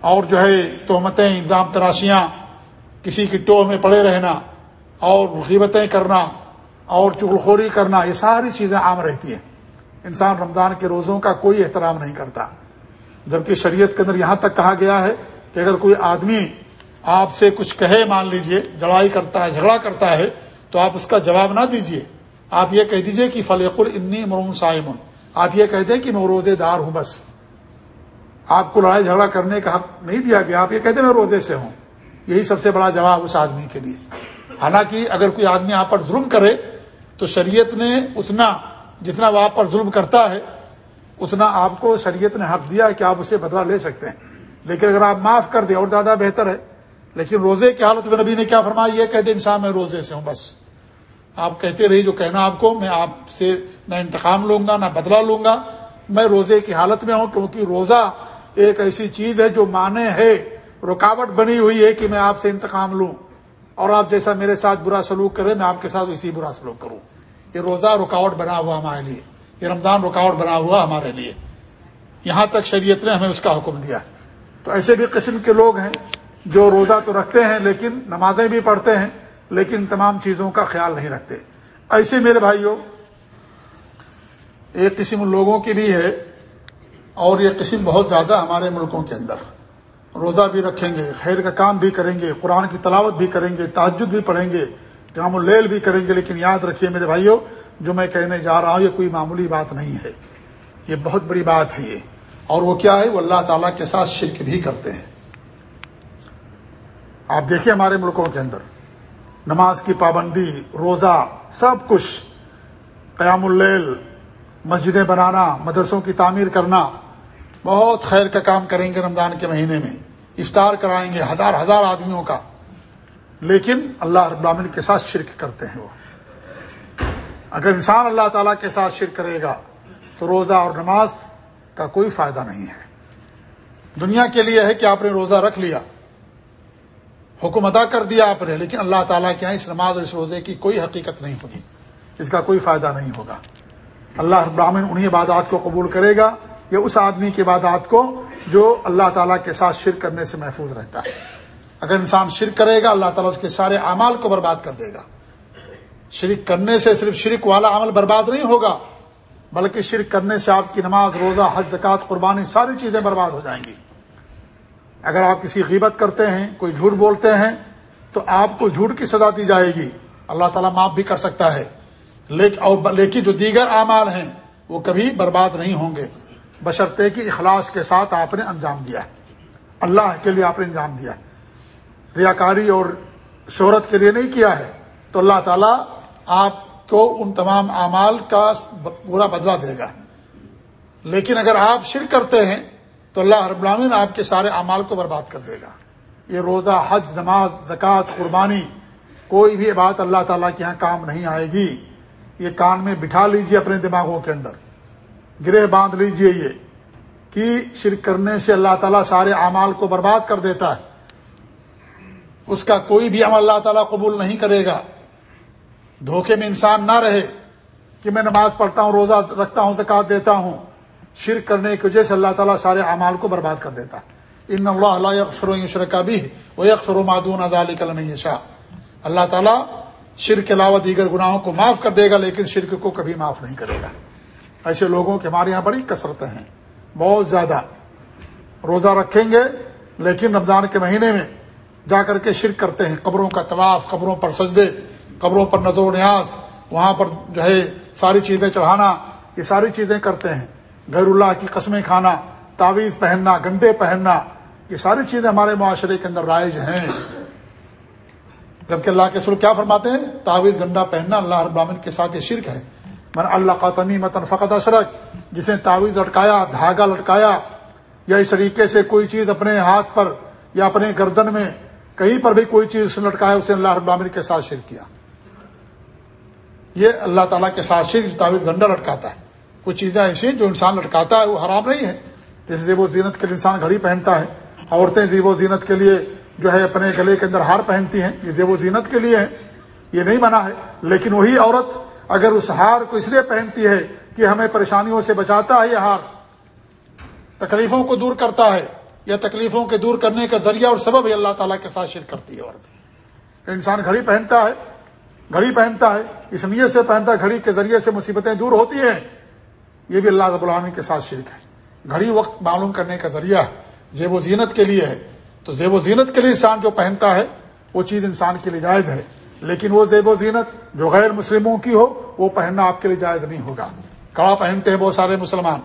Speaker 1: اور جو ہے تہمتیں اندام تراشیاں، کسی کی ٹوہ میں پڑے رہنا، اور غیبتیں کرنا، اور چغلخوری کرنا، یہ ساری چیزیں عام رہتی ہیں۔ انسان رمضان کے روزوں کا کوئی احترام نہیں کرتا۔ جبکہ شریعت کے اندر یہاں تک کہا گیا ہے کہ اگر کوئی آدمی آپ سے کچھ کہے، مان لیجیے، لڑائی کرتا ہے، جھگڑا کرتا ہے، تو آپ اس کا جواب نہ دیجیے۔ آپ یہ کہہ دیجیے کہ فلیق انی مرون سائمن آپ یہ کہہ دیں کہ میں روزے دار ہوں بس۔ آپ کو لڑائی جھگڑا کرنے کا حق نہیں دیا گیا، آپ یہ کہتے میں روزے سے ہوں۔ یہی سب سے بڑا جواب اس آدمی کے لیے۔ حالانکہ اگر کوئی آدمی آپ پر ظلم کرے، تو شریعت نے اتنا جتنا وہ آپ پر ظلم کرتا ہے، اتنا آپ کو شریعت نے حق دیا کہ آپ اسے بدلا لے سکتے ہیں۔ لیکن اگر آپ معاف کر دیں اور زیادہ بہتر ہے، لیکن روزے کی حالت میں نبی نے کیا فرمایا؟ یہ کہتے انسان میں روزے سے ہوں بس۔ آپ کہتے رہی جو کہنا آپ کو، میں آپ سے نہ انتقام لوں گا، نہ بدلا لوں گا۔ میں روزے کی حالت میں ہوں کیونکہ روزہ ایک ایسی چیز ہے جو مانے ہے، رکاوٹ بنی ہوئی ہے کہ میں آپ سے انتقام لوں۔ اور آپ جیسا میرے ساتھ برا سلوک کریں میں آپ کے ساتھ اسی برا سلوک کروں۔ یہ روزہ رکاوٹ بنا ہوا ہمارے لیے۔ یہ رمضان رکاوٹ بنا ہوا ہمارے لیے۔ یہاں تک شریعت نے ہمیں اس کا حکم دیا۔ تو ایسے بھی قسم کے لوگ ہیں جو روزہ تو رکھتے ہیں لیکن نمازیں بھی پڑھتے ہیں۔ لیکن تمام چیزوں کا خیال نہیں رکھتے۔ ایسے میرے بھائیوں، ایک قسم لوگوں کی بھی ہے اور یہ قسم بہت زیادہ ہمارے ملکوں کے اندر۔ روزہ بھی رکھیں گے، خیر کا کام بھی کریں گے، قرآن کی تلاوت بھی کریں گے تعجد بھی پڑھیں گے، قیام اللیل بھی کریں گے۔ لیکن یاد رکھیے میرے بھائیوں، جو میں کہنے جا رہا ہوں، یہ کوئی معمولی بات نہیں ہے۔ یہ بہت بڑی بات ہے یہ۔ اور وہ کیا ہے؟ وہ اللہ تعالیٰ کے ساتھ شرک بھی کرتے ہیں۔ آپ دیکھیں ہمارے ملکوں کے اندر۔ نماز کی پابندی، روزہ، سب کچھ، قیام اللیل، مسجدیں بنانا، مدرسوں کی تعمیر کرنا، بہت خیر کا کام کریں گے رمضان کے مہینے میں۔ افطار کرائیں گے ہزار ہزار آدمیوں کا۔ لیکن اللہ رب العالمین کے ساتھ شرک کرتے ہیں وہ۔ اگر انسان اللہ تعالیٰ کے ساتھ شرک کرے گا، تو روزہ اور نماز کا کوئی فائدہ نہیں ہے۔ دنیا کے لیے ہے کہ آپ نے روزہ رکھ لیا۔ حکم ادا کر دیا آپ نے، لیکن اللہ تعالیٰ کے یہاں اس نماز اور اس روزے کی کوئی حقیقت نہیں ہوگی۔ اس کا کوئی فائدہ نہیں ہوگا۔ اللہ ابراہین انہیں عبادات کو قبول کرے گا یا اس آدمی کی عبادات کو جو اللہ تعالیٰ کے ساتھ شرک کرنے سے محفوظ رہتا ہے۔ اگر انسان شرک کرے گا، اللہ تعالیٰ اس کے سارے اعمال کو برباد کر دے گا۔ شرک کرنے سے صرف شرک والا عمل برباد نہیں ہوگا، بلکہ شرک کرنے سے آپ کی نماز، روزہ، حج زکات قربانی، ساری چیزیں برباد ہو جائیں گی۔ اگر آپ کسی غیبت کرتے ہیں، کوئی جھوٹ بولتے ہیں، تو آپ کو جھوٹ کی سزا دی جائے گی۔ اللہ تعالیٰ معاف بھی کر سکتا ہے۔ لیکن جو دیگر اعمال ہیں، وہ کبھی برباد نہیں ہوں گے۔ بشرطے کی اخلاص کے ساتھ آپ نے انجام دیا اللہ کے لیے آپ نے انجام دیا ریاکاری اور شہرت کے لیے نہیں کیا ہے۔ تو اللہ تعالیٰ آپ کو ان تمام اعمال کا پورا بدلہ دے گا۔ لیکن اگر آپ شرک کرتے ہیں تو اللہ رب العالمین آپ کے سارے اعمال کو برباد کر دے گا۔ یہ روزہ، حج، نماز، زکوٰۃ، قربانی، کوئی بھی بات اللہ تعالیٰ کے یہاں کام نہیں آئے گی۔ یہ کان میں بٹھا لیجیے اپنے دماغوں کے اندر۔ گرہ باندھ لیجیے یہ کہ شرک کرنے سے اللہ تعالیٰ سارے اعمال کو برباد کر دیتا ہے۔ اس کا کوئی بھی عمل اللہ تعالیٰ قبول نہیں کرے گا۔ دھوکے میں انسان نہ رہے کہ میں نماز پڑھتا ہوں، روزہ رکھتا ہوں زکات دیتا ہوں۔ شرک کرنے کی وجہ سے اللہ تعالیٰ سارے اعمال کو برباد کر دیتا ان اللہ اللہ فرو شرکا بھی وہ یک فرو معدون ادال کلم شاہ اللہ تعالیٰ شرک کے علاوہ دیگر گناہوں کو معاف کر دے گا، لیکن شرک کو کبھی معاف نہیں کرے گا۔ ایسے لوگوں کے ہمارے یہاں بڑی کثرتیں ہیں۔ بہت زیادہ۔ روزہ رکھیں گے، لیکن رمضان کے مہینے میں جا کر کے شرک کرتے ہیں۔ قبروں کا طواف، قبروں پر سجدے، قبروں پر نظر و نیاز، وہاں پر جو ہے ساری چیزیں چڑھانا، یہ ساری چیزیں کرتے ہیں۔ غیر اللہ کی قسمیں کھانا، تعویذ پہننا، گنڈے پہننا، یہ ساری چیزیں ہمارے معاشرے کے اندر رائج ہیں۔ جبکہ اللہ کے سر کیا فرماتے ہیں؟ تعویذ، گنڈا پہننا اللہ ابامن کے ساتھ یہ شرک ہے۔ من اللہ کا تمی متن فقط اشرک جس نے تعویذ لٹکایا، دھاگا لٹکایا، یا اس طریقے سے کوئی چیز اپنے ہاتھ پر یا اپنے گردن میں کہیں پر بھی کوئی چیز اسے لٹکا ہے اسے اللہ رب العالمین کے ساتھ شرک کیا۔ یہ اللہ تعالیٰ کے ساتھ شرک تعویذ، گنڈا لٹکاتا ہے۔ کچھ چیزیں ایسی جو انسان لٹکاتا ہے، وہ حرام نہیں ہے۔ جیسے زیب و زینت کے لیے انسان گھڑی پہنتا ہے۔ عورتیں زیب و زینت کے لیے جو ہے اپنے گلے کے اندر ہار پہنتی ہیں۔ یہ زیب و زینت کے لیے ہے۔ یہ نہیں منع ہے۔ لیکن وہی عورت اگر اس ہار کو اس لیے پہنتی ہے کہ ہمیں پریشانیوں سے بچاتا ہے یہ ہار۔ تکلیفوں کو دور کرتا ہے یا تکلیفوں کے دور کرنے کا ذریعہ اور سبب ہی اللہ تعالیٰ کے ساتھ شرک کرتی ہے عورت۔ انسان گھڑی پہنتا ہے، گھڑی پہنتا ہے، اس نیت سے پہنتا ہے، گھڑی کے ذریعے سے مصیبتیں دور ہوتی ہیں۔ یہ بھی اللہ رب العالمین کے ساتھ شرک ہے۔ گھڑی وقت معلوم کرنے کا ذریعہ زیب و زینت کے لیے ہے۔ تو زیب و زینت کے لیے انسان جو پہنتا ہے، وہ چیز انسان کے لیے جائز ہے۔ لیکن وہ زیب و زینت جو غیر مسلموں کی ہو، وہ پہننا آپ کے لیے جائز نہیں ہوگا۔ کڑا پہنتے ہیں بہت سارے مسلمان۔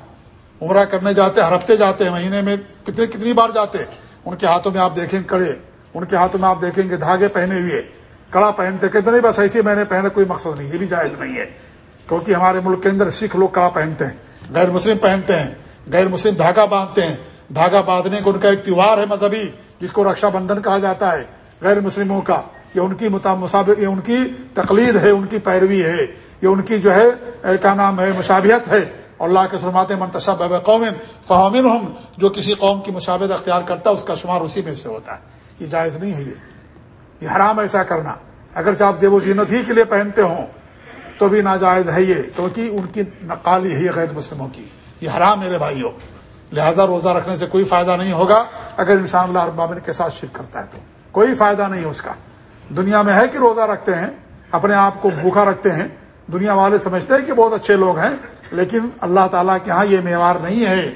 Speaker 1: عمرہ کرنے جاتے ہیں، ہفتے جاتے ہیں، مہینے میں کتنی کتنی بار جاتے ہیں۔ ان کے ہاتھوں میں آپ دیکھیں کڑے، ان کے ہاتھوں میں آپ دیکھیں گے دھاگے پہنے ہوئے۔ کڑا پہنتے کہتے نہیں، بس ایسے میں نے پہنا، کوئی مقصد نہیں، یہ بھی جائز نہیں ہے۔ کیونکہ ہمارے ملک کے اندر سکھ لوگ کڑا پہنتے ہیں، غیر مسلم پہنتے ہیں، غیر مسلم دھاگا باندھتے ہیں۔ دھاگا باندھنے کا ان کا ایک تیوہار ہے مذہبی، جس کو رکشا بندھن کہا جاتا ہے۔ غیر مسلموں کا یہ ان کی مسابق یہ ان کی تقلید ہے، ان کی پیروی ہے۔ یہ ان کی جو ہے کیا نام ہے، مشابہت ہے۔ اور اللہ کے سرمات منتشب قوم فہمن ہم جو کسی قوم کی مشابت اختیار کرتا ہے، اس کا شمار اسی میں سے ہوتا ہے۔ یہ جائز نہیں ہے یہ۔ یہ حرام ایسا کرنا۔ اگر آپ زیب و زینت ہی کے لیے پہنتے ہوں تو بھی ناجائز ہے یہ، کیونکہ ان کی نقالی ہے غیر مسلموں کی۔ یہ حرام میرے بھائی ہو لہذا روزہ رکھنے سے کوئی فائدہ نہیں ہوگا۔ اگر انسان اللہ ابامن کے ساتھ شرک کرتا ہے تو کوئی فائدہ نہیں اس کا۔ دنیا میں ہے کہ روزہ رکھتے ہیں، اپنے آپ کو بھوکا رکھتے ہیں۔ دنیا والے سمجھتے ہیں کہ بہت اچھے لوگ ہیں، لیکن اللہ تعالیٰ کے ہاں یہ معیار نہیں ہے۔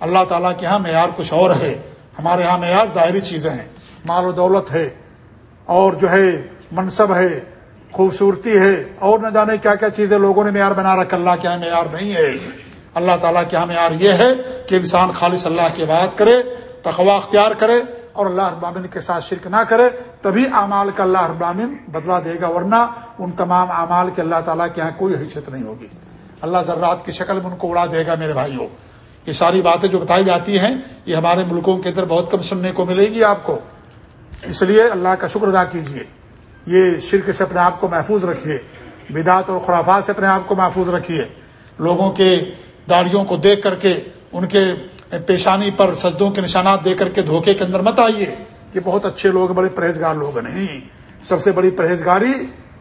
Speaker 1: اللہ تعالیٰ کے ہاں معیار کچھ اور ہے۔ ہمارے ہاں معیار ظاہری چیزیں ہیں۔ مال و دولت ہے اور جو ہے منصب ہے۔ خوبصورتی ہے اور نہ جانے کیا کیا چیزیں لوگوں نے معیار بنا رکھا، اللہ کے یہاں معیار نہیں ہے۔ اللہ تعالیٰ کے یہاں معیار یہ ہے کہ انسان خالص اللہ کی بات کرے تخوا اختیار کرے اور اللہ ابامن کے ساتھ شرک نہ کرے، تبھی اعمال کا اللہ ابامن بدلا دے گا، ورنہ ان تمام اعمال کے اللہ تعالیٰ کے یہاں کوئی حیثیت نہیں ہوگی۔ اللہ ذرات کی شکل میں ان کو اڑا دے گا میرے بھائیوں۔ یہ ساری باتیں جو بتائی جاتی ہیں، یہ ہمارے ملکوں کے اندر بہت کم سننے کو ملے گی آپ کو۔ اس لیے اللہ کا شکر ادا کیجیے یہ شرک سے اپنے آپ کو محفوظ رکھیے، بدعت اور خرافات سے اپنے آپ کو محفوظ رکھیے۔ لوگوں کے داڑیوں کو دیکھ کر کے، ان کے پیشانی پر سجدوں کے نشانات دے کر کے دھوکے کے اندر مت آئیے۔ کہ بہت اچھے لوگ، بڑے پرہیزگار لوگ نہیں، سب سے بڑی پرہیزگاری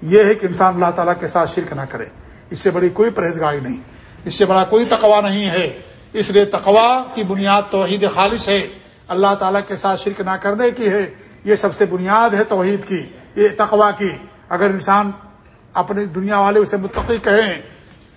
Speaker 1: یہ ہے کہ انسان اللہ تعالیٰ کے ساتھ شرک نہ کرے۔ اس سے بڑی کوئی پرہیزگاری نہیں۔ اس سے بڑا کوئی تقوا نہیں ہے۔ اس لیے تقوا کی بنیاد توحید خالص ہے۔ اللہ تعالیٰ کے ساتھ شرک نہ کرنے کی ہے۔ یہ سب سے بنیاد ہے توحید کی۔ یہ تقوا کی۔ اگر انسان اپنی دنیا والے اسے متقی کہیں،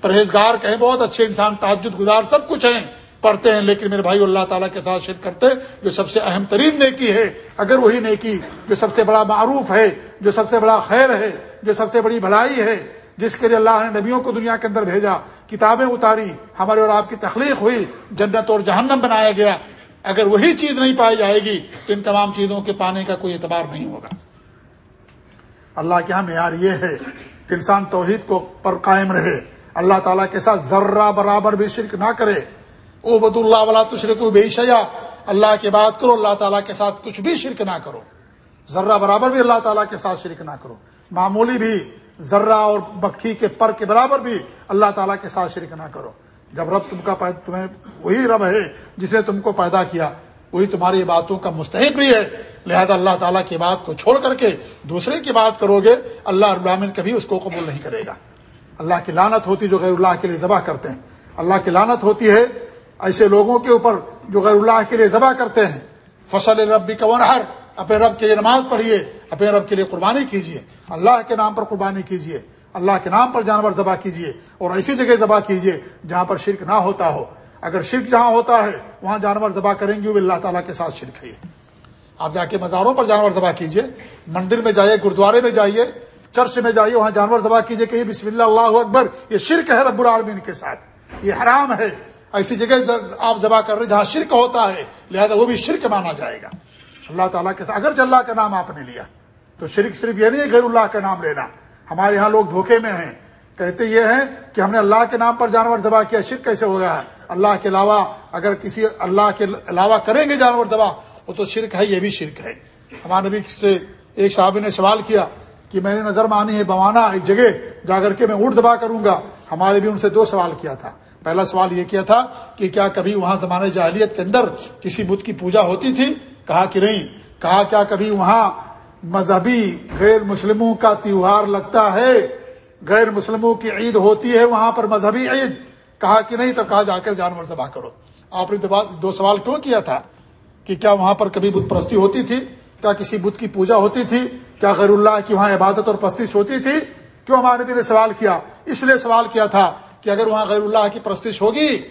Speaker 1: پرہیزگار کہیں، بہت اچھے انسان تعجد گزار، سب کچھ ہیں، پڑھتے ہیں، لیکن میرے بھائی اللہ تعالیٰ کے ساتھ شرک کرتے جو سب سے اہم ترین نیکی ہے، اگر وہی نیکی جو سب سے بڑا معروف ہے، جو سب سے بڑا خیر ہے، جو سب سے بڑی بھلائی ہے، جس کے لیے اللہ نے نبیوں کو دنیا کے اندر بھیجا، کتابیں اتاری، ہمارے اور آپ کی تخلیق ہوئی، جنت اور جہنم بنایا گیا، اگر وہی چیز نہیں پائی جائے گی، تو ان تمام چیزوں کے پانے کا کوئی اعتبار نہیں ہوگا۔ اللہ کے یہاں معیار یہ ہے کہ انسان توحید کو پر قائم رہے۔ اللہ تعالیٰ کے ساتھ ذرہ برابر بھی شرک نہ کرے۔ او بد اللہ والا تشرک بے شیا اللہ کی بات کرو، اللہ تعالیٰ کے ساتھ کچھ بھی شرک نہ کرو۔ ذرہ برابر بھی اللہ تعالیٰ کے ساتھ شرک نہ کرو۔ معمولی بھی ذرہ اور بکھی کے پر کے برابر بھی اللہ تعالیٰ کے ساتھ شرک نہ کرو۔ جب رب تم کا تمہیں وہی رب ہے جس نے تم کو پیدا کیا وہی تمہاری باتوں کا مستحق بھی ہے۔ لہذا اللہ تعالیٰ کی بات کو چھوڑ کر کے دوسرے کی بات کرو گے، اللہ ابراہین کبھی اس کو قبول نہیں کرے گا۔ اللہ کی لانت ہوتی جو غیر اللہ کے لیے ذبح کرتے ہیں۔ اللہ کی لانت ہوتی ہے، ایسے لوگوں کے اوپر جو غیر اللہ کے لیے ذبح کرتے ہیں۔ فصل ربی کا ونہر، اپنے رب کے لیے نماز پڑھیے، اپنے رب کے لیے قربانی کیجیے۔ اللہ کے نام پر قربانی کیجیے، اللہ کے نام پر جانور ذبح کیجیے اور ایسی جگہ ذبح کیجیے جہاں پر شرک نہ ہوتا ہو۔ اگر شرک جہاں ہوتا ہے، وہاں جانور ذبح کریں گے، وہ اللہ تعالیٰ کے ساتھ شرک ہے آپ جا کے مزاروں پر جانور ذبح کیجیے مندر میں جائیے گرودوارے میں جائیے، چرچ میں جائیے، وہاں جانور ذبح کیجیے کہ بسم اللہ اللہ اکبر، یہ شرک ہے رب العالمین کے ساتھ۔ یہ حرام ہے۔ ایسی جگہ آپ ذبح کر رہے جہاں شرک ہوتا ہے، لہذا وہ بھی شرک مانا جائے گا۔ اللہ تعالیٰ کے ساتھ اگر اللہ کا نام آپ نے لیا، تو شرک صرف یہ نہیں غیر اللہ کا نام لینا۔ ہمارے یہاں لوگ دھوکے میں ہیں، کہتے یہ ہیں کہ ہم نے اللہ کے نام پر جانور دبا کیا، شرک کیسے ہو گیا ہے؟ اللہ کے علاوہ اگر کسی اللہ کے علاوہ کریں گے جانور دبا وہ تو شرک ہے، یہ بھی شرک ہے۔ ہمارے نبی سے ایک صحابی نے سوال کیا کہ میں نے نظر مانی ہے بوانا ایک جگہ جا کر کے میں اونٹ دبا کروں گا۔ ہمارے بھی ان سے دو سوال کیا تھا۔ پہلا سوال یہ کیا تھا کہ کیا کبھی وہاں زمانے جاہلیت کے اندر کسی بدھ کی پوجا ہوتی تھی؟ کہا کہ نہیں۔ کہا کیا کبھی وہاں مذہبی غیر مسلموں کا تیوہار لگتا ہے؟ غیر مسلموں کی عید ہوتی ہے وہاں پر مذہبی عید۔ کہا کہ نہیں تب کہا جا کر جانور ذبح کرو۔ آپ نے دو سوال کیوں کیا تھا؟ کہ کیا وہاں پر کبھی بت پرستی ہوتی تھی؟ کیا کسی بت کی پوجا ہوتی تھی؟ کیا غیر اللہ کی وہاں عبادت اور پرستش ہوتی تھی؟ کیوں ہمارے نبی نے سوال کیا؟ اس لیے سوال کیا تھا کہ اگر وہاں غیر اللہ کی پرستش ہوگی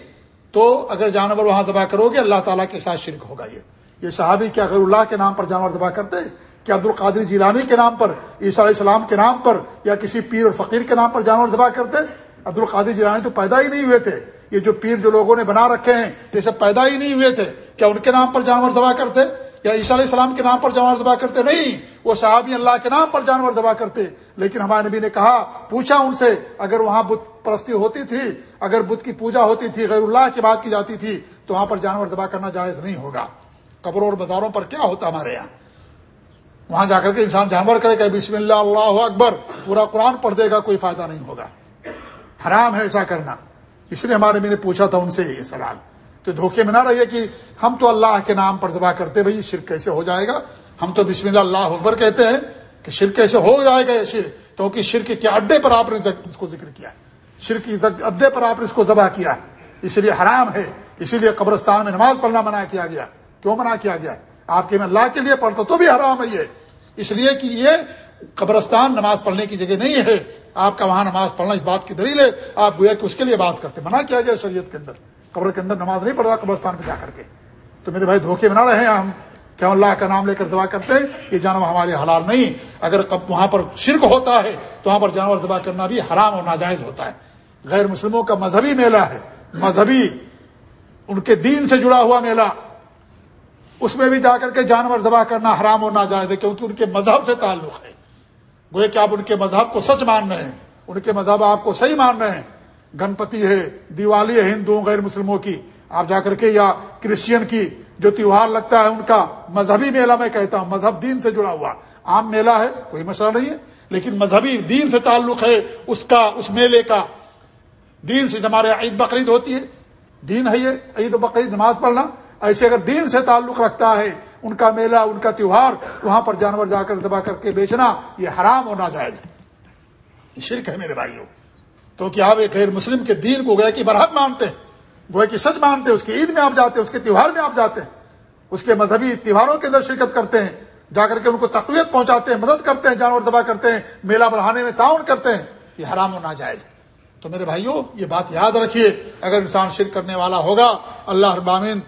Speaker 1: تو اگر جانور وہاں ذبح کرو گے، اللہ تعالیٰ کے ساتھ شرک ہوگا یہ۔ یہ صحابی کیا غیر اللہ کے نام پر جانور ذبح کرتے؟ کیا عبد القادر جیلانی کے نام پر، عیسیٰ علیہ السلام کے نام پر، یا کسی پیر اور فقیر کے نام پر جانور ذبح کرتے؟ عبد القادر جیلانی تو پیدا ہی نہیں ہوئے تھے۔ یہ جو پیر جو لوگوں نے بنا رکھے ہیں، یہ سب پیدا ہی نہیں ہوئے تھے۔ کیا ان کے نام پر جانور ذبح کرتے؟ یا عیسیٰ علیہ السلام کے نام پر جانور ذبح کرتے؟ نہیں، وہ صحابی اللہ کے نام پر جانور ذبح کرتے۔ لیکن ہمارے نبی نے کہا، پوچھا ان سے، اگر وہاں بت پرستی ہوتی تھی، اگر بت کی پوجا ہوتی تھی، غیر اللہ کی بات کی جاتی تھی، تو وہاں پر جانور ذبح کرنا جائز نہیں ہوگا۔ قبروں اور بازاروں پر کیا ہوتا ہمارے یہاں؟ وہاں جا کر کے انسان جانور کرے گا بسم اللہ اللہ اکبر، پورا قرآن پڑھ دے گا، کوئی فائدہ نہیں ہوگا۔ حرام ہے ایسا کرنا۔ اس لیے ہمارے میں نے پوچھا تھا ان سے یہ سوال۔ تو دھوکے میں نہ رہیے کہ ہم تو اللہ کے نام پر دبا کرتے بھائی شرک کیسے ہو جائے گا؟ ہم تو بسم اللہ اللہ اکبر کہتے ہیں کہ شرک کیسے ہو جائے گا یہ شرک؟ کیونکہ شرک کے اڈے پر آپ نے اس کو ذکر کیا شرک اڈے پر آپ نے اس کو ذبح کیا اس لیے حرام ہے۔ اسی لیے قبرستان میں نماز پڑھنا منع کیا گیا۔ کیوں منع کیا گیا؟ آپ کے میں اللہ کے لیے پڑھتا تو بھی حرام ہے یہ۔ اس لیے کہ یہ قبرستان نماز پڑھنے کی جگہ نہیں ہے، آپ کا وہاں نماز پڑھنا اس بات کی دلیل ہے، آپ گویا کہ اس کے لیے بات کرتے منع کیا گیا شریعت کے اندر۔ قبر کے اندر نماز نہیں پڑھتا قبرستان پہ جا کر کے۔ تو میرے بھائی دھوکے میں نہ رہے ہم کیا اللہ کا نام لے کر دعا کرتے ہیں؟ یہ جانور ہمارے حلال نہیں۔ اگر وہاں پر شرک ہوتا ہے، تو وہاں پر جانور دبا کرنا بھی حرام اور ناجائز ہوتا ہے۔ غیر مسلموں کا مذہبی میلہ ہے، مذہبی، ان کے دین سے جڑا ہوا میلہ۔ اس میں بھی جا کر کے جانور ذبح کرنا حرام اور ناجائز ہے، کیونکہ ان کے مذہب سے تعلق ہے۔ گوئے کہ آپ ان کے مذہب کو سچ مان رہے ہیں، ان کے مذہب آپ کو صحیح مان رہے ہیں۔ گنپتی ہے، دیوالی ہے ہندوؤں غیر مسلموں کی۔ آپ جا کر کے یا کرسچین کی جو تیوہار لگتا ہے ان کا مذہبی میلہ میں کہتا ہوں، مذہب دین سے جڑا ہوا۔ عام میلہ ہے، کوئی مسئلہ نہیں ہے، لیکن مذہبی دین سے تعلق ہے اس کا، اس میلے کا۔ دین سے ہمارے عید بقرعید ہوتی ہے۔ دین ہے یہ، عید بقرعید نماز پڑھنا۔ ایسے اگر دین سے تعلق رکھتا ہے ان کا میلہ، ان کا تیوہار وہاں پر جانور جا کر دبا کر کے بیچنا، یہ حرام ہونا جائز شرک ہے میرے بھائیوں۔ کیونکہ آپ ایک غیر مسلم کے دین کو گئے کہ برحق مانتے ہیں؟ گوئے کی سچ مانتے ہیں؟ اس کی عید میں آپ جاتے ہیں، اس کے تیوہار میں آپ جاتے ہیں۔ اس کے مذہبی تیوہاروں کے اندر شرکت کرتے ہیں، جا کر کے ان کو تقویت پہنچاتے ہیں، مدد کرتے ہیں، جانور دبا کرتے ہیں، میلہ بڑھانے میں تعاون کرتے ہیں۔ یہ حرام و ناجائز تو میرے بھائیوں، یہ بات یاد رکھیے، اگر انسان شرک کرنے والا ہوگا، اللہ ابامین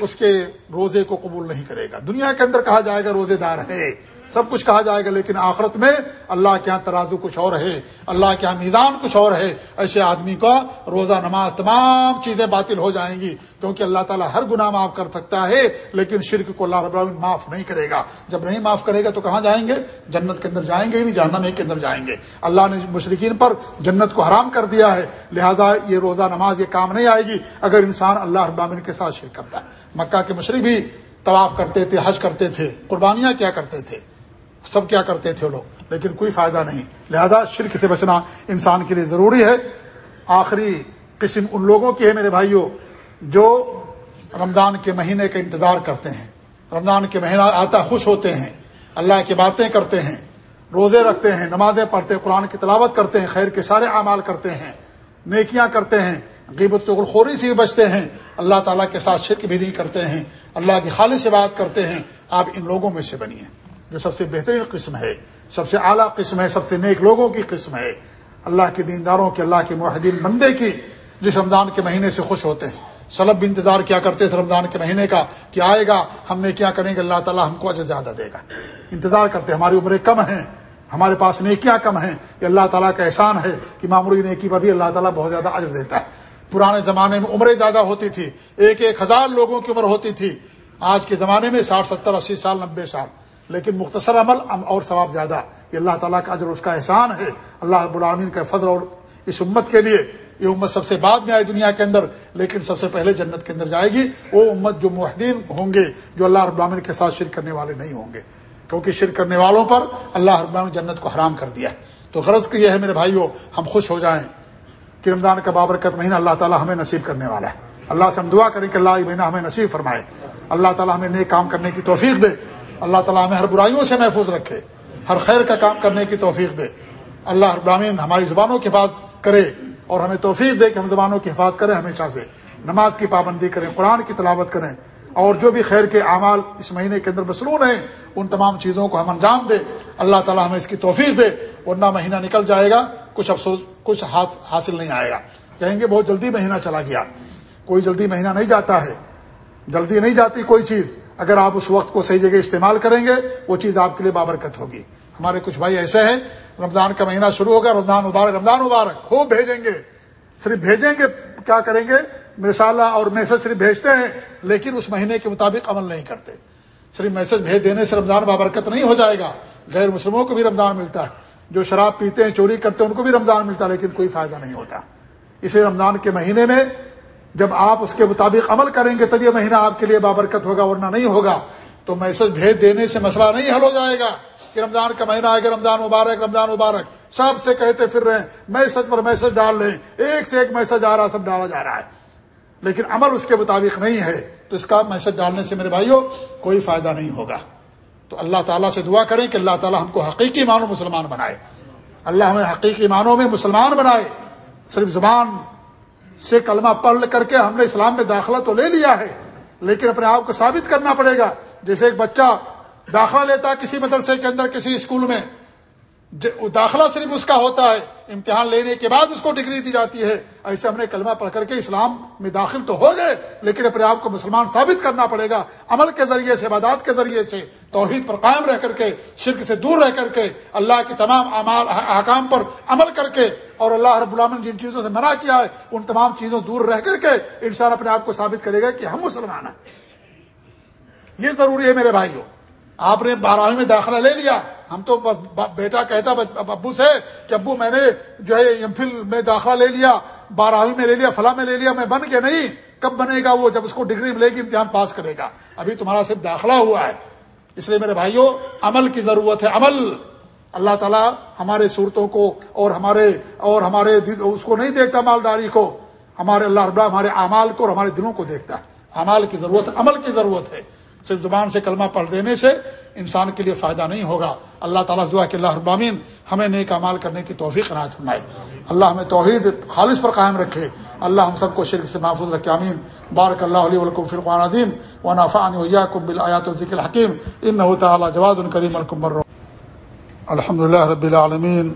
Speaker 1: اس کے روزے کو قبول نہیں کرے گا۔ دنیا کے اندر کہا جائے گا روزے دار ہے سب کچھ کہا جائے گا، لیکن آخرت میں اللہ کے یہاں ترازو کچھ اور ہے، اللہ کے یہاں میزان کچھ اور ہے۔ ایسے آدمی کا روزہ نماز تمام چیزیں باطل ہو جائیں گی، کیونکہ اللہ تعالیٰ ہر گناہ معاف کر سکتا ہے، لیکن شرک کو اللہ رب العالمین معاف نہیں کرے گا۔ جب نہیں معاف کرے گا تو کہاں جائیں گے؟ جنت کے اندر جائیں گے نہیں، جہنم ایک کے اندر جائیں گے۔ اللہ نے مشرقین پر جنت کو حرام کر دیا ہے، لہذا یہ روزہ نماز یہ کام نہیں آئے گی اگر انسان اللہ رب العالمین کے ساتھ شرک کرتا۔ ہے مکہ کے مشرق بھی طواف کرتے تھے، حج کرتے تھے، قربانیاں کیا کرتے تھے؟ سب کیا کرتے تھے لوگ، لیکن کوئی فائدہ نہیں۔ لہذا شرک سے بچنا انسان کے لیے ضروری ہے۔ آخری قسم ان لوگوں کی ہے میرے بھائیوں جو رمضان کے مہینے کا انتظار کرتے ہیں۔ رمضان کے مہینہ آتا خوش ہوتے ہیں، اللہ کی باتیں کرتے ہیں، روزے رکھتے ہیں، نمازیں پڑھتے ہیں، قرآن کی تلاوت کرتے ہیں، خیر کے سارے اعمال کرتے ہیں، نیکیاں کرتے ہیں، غیبت خوری سے بھی بچتے ہیں۔ اللہ تعالیٰ کے ساتھ شرک بھی نہیں کرتے ہیں۔ اللہ کی خالص سے بات کرتے ہیں۔ آپ ان لوگوں میں سے بنیے جو سب سے بہترین قسم ہے، سب سے اعلیٰ قسم ہے، سب سے نیک لوگوں کی قسم ہے۔ اللہ کے دینداروں کے، اللہ کے معاہدین بندے کی جس رمضان کے مہینے سے خوش ہوتے ہیں۔ سلب بھی انتظار کیا کرتے تھے رمضان کے مہینے کا کہ آئے گا، ہم نے کیا کریں گے، اللہ تعالیٰ ہم کو اجر زیادہ دے گا۔ انتظار کرتے ہماری عمریں کم ہیں، ہمارے پاس نیکیاں کم ہیں۔ یہ اللہ تعالیٰ کا احسان ہے کہ معمولی نیکی پر بھی اللہ تعالیٰ بہت زیادہ اجر دیتا ہے۔ پرانے زمانے میں عمریں زیادہ ہوتی تھی، ایک ایک ہزار لوگوں کی عمر ہوتی تھی۔ آج کے زمانے میں ساٹھ، ستر، اسی سال، نبے سال۔ لیکن مختصر عمل اور ثواب زیادہ یہ اللہ تعالیٰ کا اجر اس کا احسان ہے۔ اللہ رب العالمین کا فضل اور اس امت کے لیے یہ امت سب سے بعد میں آئی دنیا کے اندر، لیکن سب سے پہلے جنت کے اندر جائے گی۔ وہ امت جو معاہدین ہوں گے، جو اللہ رب العالمین کے ساتھ شرک کرنے والے نہیں ہوں گے۔ کیونکہ شرک کرنے والوں پر اللہ رب نے جنت کو حرام کر دیا تو غرض یہ ہے میرے بھائیوں ہم خوش ہو جائیں۔ کہ رمضان کا بابرکت مہینہ اللہ تعالیٰ ہمیں نصیب کرنے والا ہے۔ اللہ سے ہم دعا کریں کہ اللہ یہ مہینہ ہمیں نصیب فرمائے۔ اللہ تعالیٰ ہمیں نیک کام کرنے کی توفیق دے۔ اللہ تعالیٰ ہمیں ہر برائیوں سے محفوظ رکھے، ہر خیر کا کام کرنے کی توفیق دے۔ اللہ ابراہین ہماری زبانوں کی حفاظت کرے اور ہمیں توفیق دے کہ ہم زبانوں کی حفاظت کریں ہمیشہ اچھا سے نماز کی پابندی کریں، قرآن کی تلاوت کریں اور جو بھی خیر کے اعمال اس مہینے کے اندر مصنون ہیں، ان تمام چیزوں کو ہم انجام دیں اللہ تعالیٰ ہمیں اس کی توفیق دے، ورنہ مہینہ نکل جائے گا، کچھ افسوس، کچھ ہاتھ حاصل نہیں آئے گا۔ کہیں گے بہت جلدی مہینہ چلا گیا، کوئی جلدی مہینہ نہیں جاتا ہے، جلدی نہیں جاتی کوئی چیز۔ اگر آپ اس وقت کو صحیح جگہ استعمال کریں گے، وہ چیز آپ کے لیے بابرکت ہوگی۔ ہمارے کچھ بھائی ایسے ہیں، رمضان کا مہینہ شروع ہوگا، رمضان مبارک رمضان مبارک، خوب بھیجیں گے۔ صرف بھیجیں گے، کیا کریں گے؟ مثالہ اور میسج صرف بھیجتے ہیں، لیکن اس مہینے کے مطابق عمل نہیں کرتے۔ صرف میسج بھیج دینے سے رمضان بابرکت نہیں ہو جائے گا۔ غیر مسلموں کو بھی رمضان ملتا ہے۔ جو شراب پیتے ہیں، چوری کرتے ہیں، ان کو بھی رمضان ملتا ہے، لیکن کوئی فائدہ نہیں ہوتا۔ اس لیے رمضان کے مہینے میں جب آپ اس کے مطابق عمل کریں گے تب یہ مہینہ آپ کے لیے بابرکت ہوگا، ورنہ نہیں ہوگا۔ تو میسج بھیج دینے سے مسئلہ نہیں حل ہو جائے گا۔ کہ رمضان کا مہینہ آئے گا، رمضان مبارک رمضان مبارک۔ سب سے کہتے پھر رہے ہیں، میسج پر میسج ڈال لیں۔ ایک سے ایک میسج آ رہا، سب ڈالا جا رہا ہے۔ لیکن عمل اس کے مطابق نہیں ہے۔ تو اس کا میسج ڈالنے سے میرے بھائیوں کوئی فائدہ نہیں ہوگا۔ تو اللہ تعالیٰ سے دعا کریں کہ اللہ تعالیٰ ہم کو حقیقی معنوں مسلمان بنائے۔ اللہ ہمیں حقیقی معنوں میں مسلمان بنائے۔ صرف زبان سے کلمہ پڑھ کر کے ہم نے اسلام میں داخلہ تو لے لیا ہے، لیکن اپنے آپ کو ثابت کرنا پڑے گا۔ جیسے ایک بچہ داخلہ لیتا کسی مدرسے کے اندر، کسی اسکول میں داخلہ صرف اس کا ہوتا ہے، امتحان لینے کے بعد اس کو ڈگری دی جاتی ہے۔ ایسے ہم نے کلمہ پڑھ کر کے اسلام میں داخل تو ہو گئے، لیکن اپنے آپ کو مسلمان ثابت کرنا پڑے گا۔ عمل کے ذریعے سے، عبادات کے ذریعے سے، توحید پر قائم رہ کر کے، شرک سے دور رہ کر کے، اللہ کے تمام احکام پر عمل کر کے اور اللہ رب العالمین جن چیزوں سے منع کیا ہے، ان تمام چیزوں دور رہ کر کے انسان اپنے آپ کو ثابت کرے گا کہ ہم مسلمان ہیں۔ یہ ضروری ہے میرے بھائیوں۔ آپ نے بارہویں میں داخلہ لے لیا۔ ہم تو بیٹا کہتا ابو سے کہ ابو میں نے جو ہے ایم فل میں داخلہ لے لیا بارہویں میں لے لیا، فلاں میں لے لیا، میں بن کے نہیں، کب بنے گا وہ؟ جب اس کو ڈگری ملے گی، امتحان پاس کرے گا۔ ابھی تمہارا صرف داخلہ ہوا ہے۔ اس لیے میرے بھائیوں عمل کی ضرورت ہے، عمل۔ اللہ تعالیٰ ہمارے صورتوں کو اور ہمارے اور ہمارے اس کو نہیں دیکھتا مالداری کو۔ ہمارے اللہ رب ہمارے اعمال کو اور ہمارے دلوں کو دیکھتا۔ ہے اعمال کی ضرورت ہے، عمل کی ضرورت ہے۔ صرف زبان سے کلمہ پڑھ دینے سے انسان کے لیے فائدہ نہیں ہوگا۔ اللہ تعالیٰ دعا کہ اللہ ابامین ہمیں نیک مال کرنے کی توفیق ناج فرمائے۔ اللہ ہمیں توحید خالص پر قائم رکھے۔ اللہ ہم سب کو شرک سے محفوظ رکھے امین بارک اللہ علیہ ولکم فرقان عدیم و نافان کم بلآیات الذکر الحکیم۔ ان تعالیٰ جواد الکریم الکمر الحمد للہ رب العالمین۔